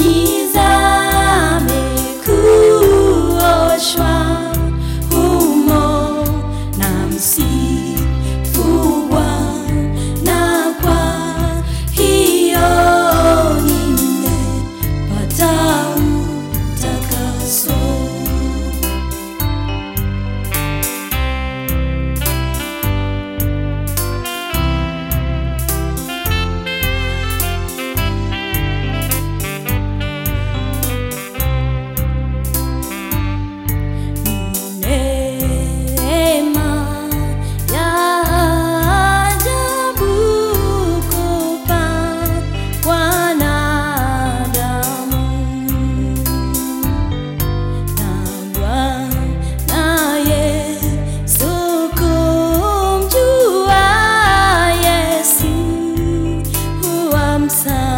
Снег. さ